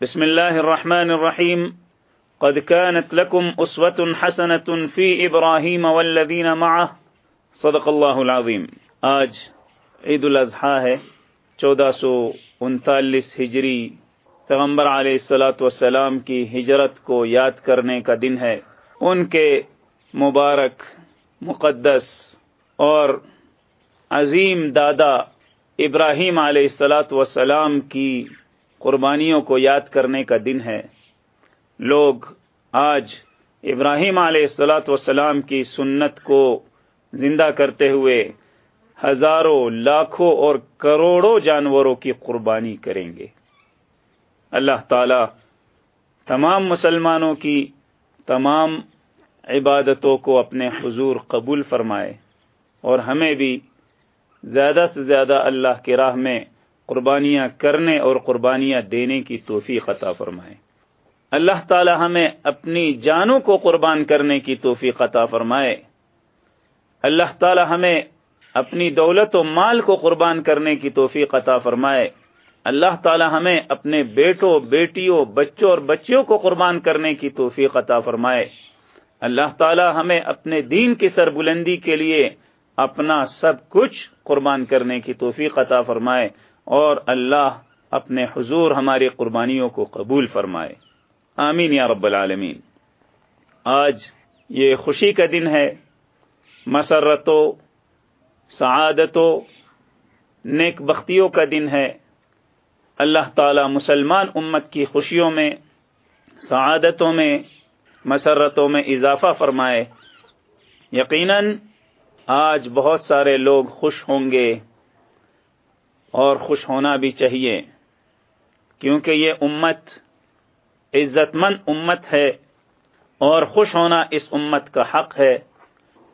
بسم الله الرحمن الرحيم قد كانت لكم أسوة حسنة في إبراهيم والذين معه صدق الله العظيم آج عید الاضحیٰ ہے، چودہ سو انتالیس ہجری۔ پیغمبر علیہ السلاۃ والسلام کی ہجرت کو یاد کرنے کا دن ہے۔ ان کے مبارک، مقدس اور عظیم دادا ابراہیم علیہ السلاۃ والسلام کی قربانیوں کو یاد کرنے کا دن ہے۔ لوگ آج ابراہیم علیہ السلاۃ والسلام کی سنت کو زندہ کرتے ہوئے ہزاروں، لاکھوں اور کروڑوں جانوروں کی قربانی کریں گے۔ اللہ تعالی تمام مسلمانوں کی تمام عبادتوں کو اپنے حضور قبول فرمائے اور ہمیں بھی زیادہ سے زیادہ اللہ کی راہ میں قربانیاں کرنے اور قربانیاں دینے کی توفیق عطا فرمائے۔ اللہ تعالی ہمیں اپنی جانوں کو قربان کرنے کی توفیق عطا فرمائے۔ اللہ تعالی ہمیں اپنی دولت و مال کو قربان کرنے کی توفیق عطا فرمائے۔ اللہ تعالی ہمیں اپنے بیٹوں، بیٹیوں، بچوں اور بچیوں کو قربان کرنے کی توفیق عطا فرمائے۔ اللہ تعالی ہمیں اپنے دین کی سربلندی کے لیے اپنا سب کچھ قربان کرنے کی توفیق عطا فرمائے۔ اور اللہ اپنے حضور ہماری قربانیوں کو قبول فرمائے۔ آمین یا رب العالمین۔ آج یہ خوشی کا دن ہے۔ مسرتوں سعادتوں نیک بختیوں کا دن ہے۔ اللہ تعالی مسلمان امت کی خوشیوں میں، سعادتوں میں، مسرتوں میں اضافہ فرمائے۔ یقیناً آج بہت سارے لوگ خوش ہوں گے۔ اور خوش ہونا بھی چاہیے۔ کیونکہ یہ امت عزت مند امت ہے اور خوش ہونا اس امت کا حق ہے۔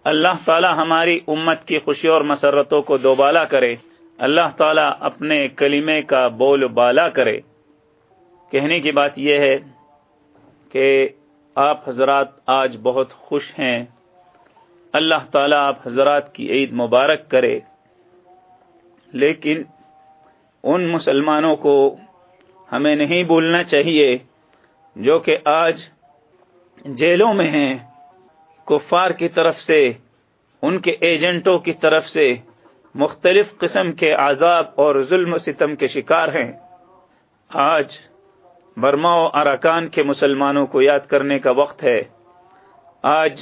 اللہ تعالی ہماری امت کی خوشی اور مسرتوں کو دوبالا کرے۔ اللہ تعالیٰ اپنے کلمے کا بول بالا کرے۔ کہنے کی بات یہ ہے کہ آپ حضرات آج بہت خوش ہیں۔ اللہ تعالیٰ آپ حضرات کی عید مبارک کرے۔ لیکن ان مسلمانوں کو ہمیں نہیں بھولنا چاہیے جو کہ آج جیلوں میں ہیں، کفار کی طرف سے، ان کے ایجنٹوں کی طرف سے مختلف قسم کے عذاب اور ظلم و ستم کے شکار ہیں۔ آج برما و اراکان کے مسلمانوں کو یاد کرنے کا وقت ہے۔ آج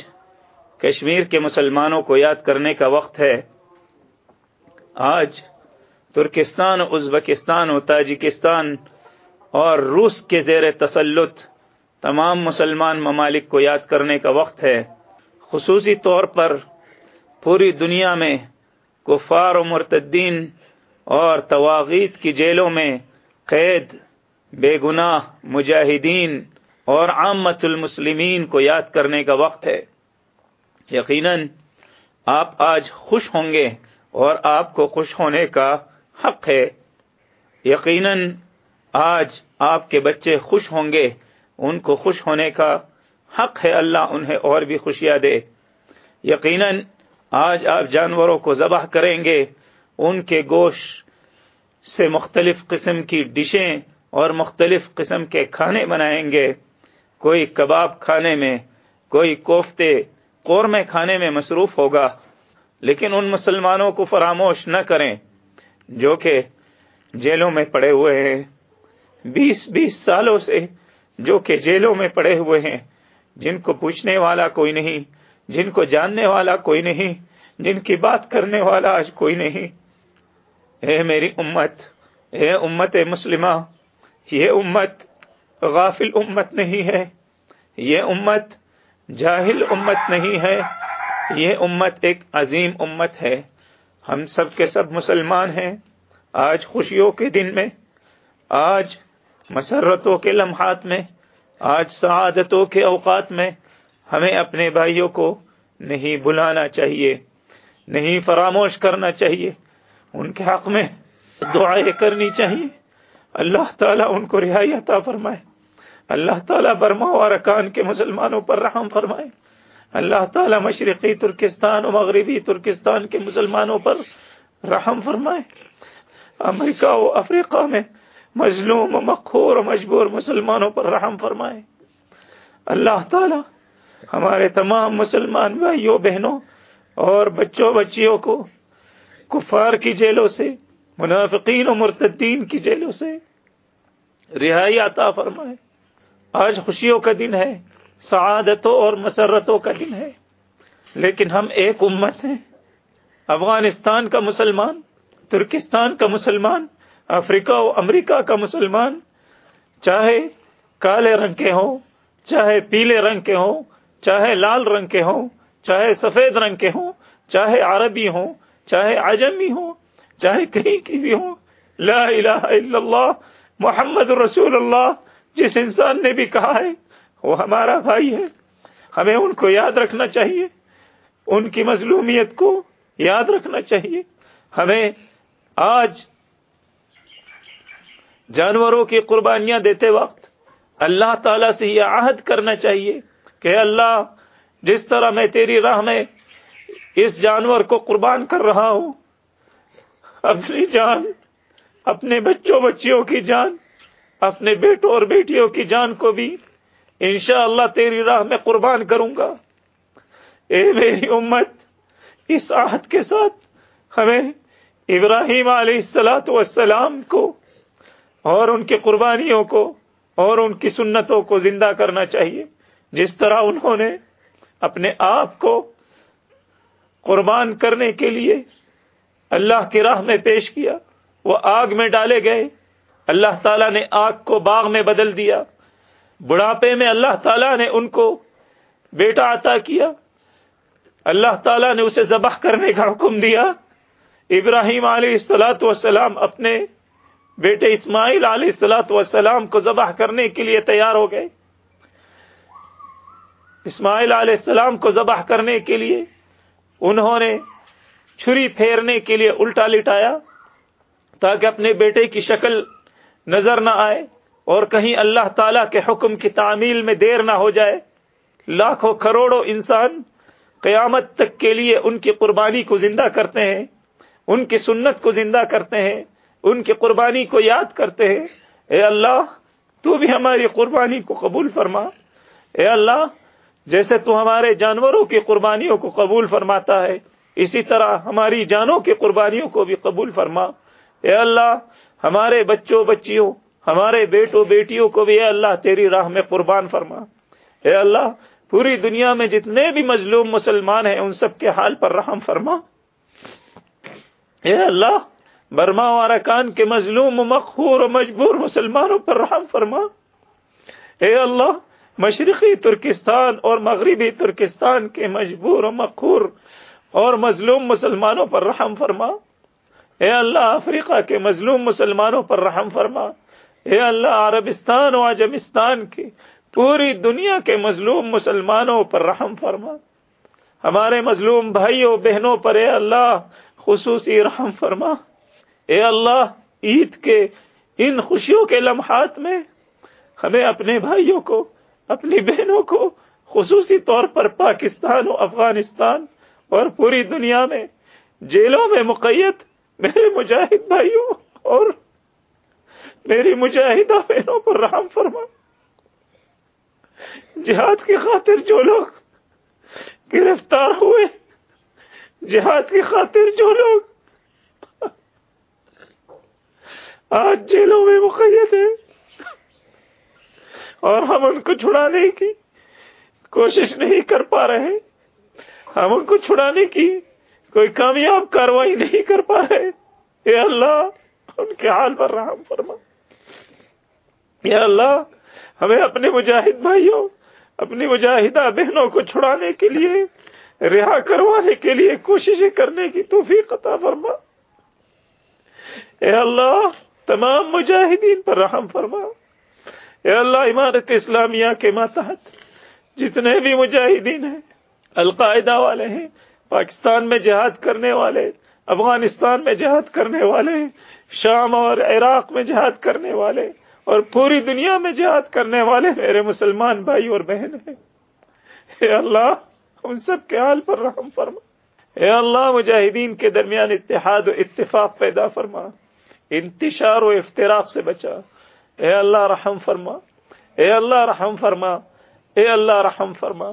کشمیر کے مسلمانوں کو یاد کرنے کا وقت ہے۔ آج ترکستان ازبکستان و تاجکستان اور روس کے زیر تسلط تمام مسلمان ممالک کو یاد کرنے کا وقت ہے۔ خصوصی طور پر پوری دنیا میں کفار و مرتدین اور تواغیت کی جیلوں میں قید، بے گناہ، مجاہدین اور عامت المسلمین کو یاد کرنے کا وقت ہے۔ یقیناً آپ آج خوش ہوں گے اور آپ کو خوش ہونے کا حق ہے۔ یقیناً آج آپ کے بچے خوش ہوں گے۔ ان کو خوش ہونے کا حق ہے۔ اللہ انہیں اور بھی خوشیاں دے۔ یقیناً آج آپ جانوروں کو ذبح کریں گے۔ ان کے گوشت سے مختلف قسم کی ڈشیں اور مختلف قسم کے کھانے بنائیں گے۔ کوئی کباب کھانے میں، کوئی کوفتے قورمے کھانے میں مصروف ہوگا، لیکن ان مسلمانوں کو فراموش نہ کریں۔ جو کہ جیلوں میں پڑے ہوئے ہیں۔ بیس بیس سالوں سے جو کہ جیلوں میں پڑے ہوئے ہیں۔ جن کو پوچھنے والا کوئی نہیں، جن کو جاننے والا کوئی نہیں، جن کی بات کرنے والا آج کوئی نہیں۔ اے میری امت، اے امت مسلمہ، یہ امت غافل امت نہیں ہے۔ یہ امت جاہل امت نہیں ہے۔ یہ امت ایک عظیم امت ہے۔ ہم سب کے سب مسلمان ہیں آج خوشیوں کے دن میں، آج مسرتوں کے لمحات میں، آج سعادتوں کے اوقات میں ہمیں اپنے بھائیوں کو نہیں بلانا چاہیے، نہیں فراموش کرنا چاہیے، ان کے حق میں دعائیں کرنی چاہیے۔ اللہ تعالیٰ ان کو رہائی عطا فرمائے۔ اللہ تعالیٰ برما و ارکان کے مسلمانوں پر رحم فرمائے۔ اللہ تعالیٰ مشرقی ترکستان و مغربی ترکستان کے مسلمانوں پر رحم فرمائے۔ امریکہ و افریقہ میں مظلوم مخور مجبور مسلمانوں پر رحم فرمائے۔ اللہ تعالی ہمارے تمام مسلمان بھائیوں، بہنوں اور بچوں، بچیوں کو کفار کی جیلوں سے، منافقین و مرتدین کی جیلوں سے رہائی عطا فرمائے۔ آج خوشیوں کا دن ہے۔ سعادتوں اور مسرتوں کا دن ہے۔ لیکن ہم ایک امت ہیں۔ افغانستان کا مسلمان، ترکستان کا مسلمان، افریقہ و امریکہ کا مسلمان، چاہے کالے رنگ کے ہوں، چاہے پیلے رنگ کے ہوں، چاہے لال رنگ کے ہوں، چاہے سفید رنگ کے ہوں، چاہے عربی ہوں، چاہے عجمی ہوں، چاہے کہیں کی بھی ہوں۔ لا الہ الا اللہ، محمد رسول اللہ، جس انسان نے بھی کہا ہے وہ ہمارا بھائی ہے۔ ہمیں ان کو یاد رکھنا چاہیے۔ ان کی مظلومیت کو یاد رکھنا چاہیے۔ ہمیں آج جانوروں کی قربانیاں دیتے وقت اللہ تعالی سے یہ عہد کرنا چاہیے کہ اللہ، جس طرح میں تیری راہ میں اس جانور کو قربان کر رہا ہوں، اپنی جان، اپنے بچوں بچیوں کی جان، اپنے بیٹوں اور بیٹیوں کی جان کو بھی انشاءاللہ اللہ تیری راہ میں قربان کروں گا۔ اے میری امت، اس آہد کے ساتھ ہمیں ابراہیم علیہ السلاۃ والسلام کو اور ان کی قربانیوں کو اور ان کی سنتوں کو زندہ کرنا چاہیے۔ جس طرح انہوں نے اپنے آپ کو قربان کرنے کے لیے اللہ کی راہ میں پیش کیا، وہ آگ میں ڈالے گئے۔ اللہ تعالیٰ نے آگ کو باغ میں بدل دیا۔ بڑھاپے میں اللہ تعالیٰ نے ان کو بیٹا عطا کیا۔ اللہ تعالیٰ نے اسے ذبح کرنے کا حکم دیا۔ ابراہیم علیہ السلاۃ والسلام اپنے بیٹے اسماعیل علیہ السلاۃ والسلام کو ذبح کرنے کے لیے تیار ہو گئے۔ اسماعیل علیہ السلام کو ذبح کرنے کے لیے انہوں نے چھری پھیرنے کے لیے الٹا لٹایا تاکہ اپنے بیٹے کی شکل نظر نہ آئے۔ اور کہیں اللہ تعالی کے حکم کی تعمیل میں دیر نہ ہو جائے، لاکھوں کروڑوں انسان قیامت تک کے لیے ان کی قربانی کو زندہ کرتے ہیں، ان کی سنت کو زندہ کرتے ہیں، ان کی قربانی کو یاد کرتے ہیں۔ اے اللہ، تو بھی ہماری قربانی کو قبول فرما۔ اے اللہ، جیسے تو ہمارے جانوروں کی قربانیوں کو قبول فرماتا ہے، اسی طرح ہماری جانوں کی قربانیوں کو بھی قبول فرما۔ اے اللہ، ہمارے بچوں بچیوں ہمارے بیٹوں بیٹیوں کو بھی اے اللہ تیری راہ میں قربان فرما۔ اے اللہ، پوری دنیا میں جتنے بھی مظلوم مسلمان ہیں، ان سب کے حال پر رحم فرما۔ اے اللہ، برما و ارکان کے مظلوم، مقہور و مجبور مسلمانوں پر رحم فرما۔ اے اللہ، مشرقی ترکستان اور مغربی ترکستان کے مجبور و مقہور اور مظلوم مسلمانوں پر رحم فرما۔ اے اللہ، افریقہ کے مظلوم مسلمانوں پر رحم فرما۔ اے اللہ، عربستان و عجمستان کی پوری دنیا کے مظلوم مسلمانوں پر رحم فرما۔ ہمارے مظلوم بھائیوں، بہنوں پر اے اللہ خصوصی رحم فرما۔ اے اللہ، عید کے ان خوشیوں کے لمحات میں ہمیں اپنے بھائیوں کو، اپنی بہنوں کو خصوصی طور پر پاکستان و افغانستان اور پوری دنیا میں جیلوں میں مقیت میرے مجاہد بھائیوں اور میری مجاہدہ بہنوں پر رحم فرما۔ جہاد کی خاطر جو لوگ گرفتار ہوئے، جہاد کی خاطر جو لوگ آج جیلوں میں مقید ہیں، اور ہم ان کو چھڑانے کی کوشش نہیں کر پا رہے۔ ہم ان کو چھڑانے کی کوئی کامیاب کاروائی نہیں کر پا رہے۔ اے اللہ، ان کے حال پر رحم فرما۔ یا اللہ، ہمیں اپنے مجاہد بھائیوں، اپنی مجاہدہ بہنوں کو چھڑانے کے لیے، رہا کروانے کے لیے کوششیں کرنے کی توفیق عطا فرما۔ اے اللہ، تمام مجاہدین پر رحم فرما۔ اے اللہ عمارت اسلامیہ کے ماتحت، جتنے بھی مجاہدین ہیں، القاعدہ والے ہیں، پاکستان میں جہاد کرنے والے، افغانستان میں جہاد کرنے والے، شام اور عراق میں جہاد کرنے والے اور پوری دنیا میں جہاد کرنے والے میرے مسلمان بھائی اور بہن ہیں۔ اے اللہ، ان سب کے حال پر رحم فرما۔ اے اللہ، مجاہدین کے درمیان اتحاد و اتفاق پیدا فرما۔ انتشار و افتراق سے بچا۔ اے اللہ، رحم فرما۔ اے اللہ، رحم فرما۔ اے اللہ، رحم فرما۔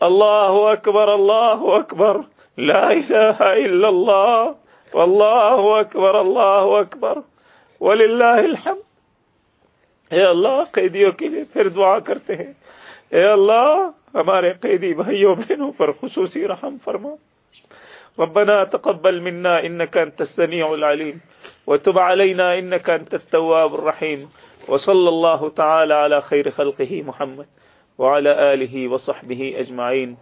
اللہ اکبر اللہ اکبر۔ لا الہ الا اللہ۔ واللہ اکبر، اللہ اکبر۔ وللہ الحمد۔ اے اللہ، قیدیوں کے لیے پھر دعا کرتے ہیں۔ اے اللہ، ہمارے قیدی بھائیوں، بہنوں پر خصوصی رحم فرما۔ ربنا تقبل منا انك انت السميع العليم وتب علينا انك انت التواب الرحيم وصلى الله تعالى على خير خلقه محمد۔ وعلى اله وصحبه اجمعين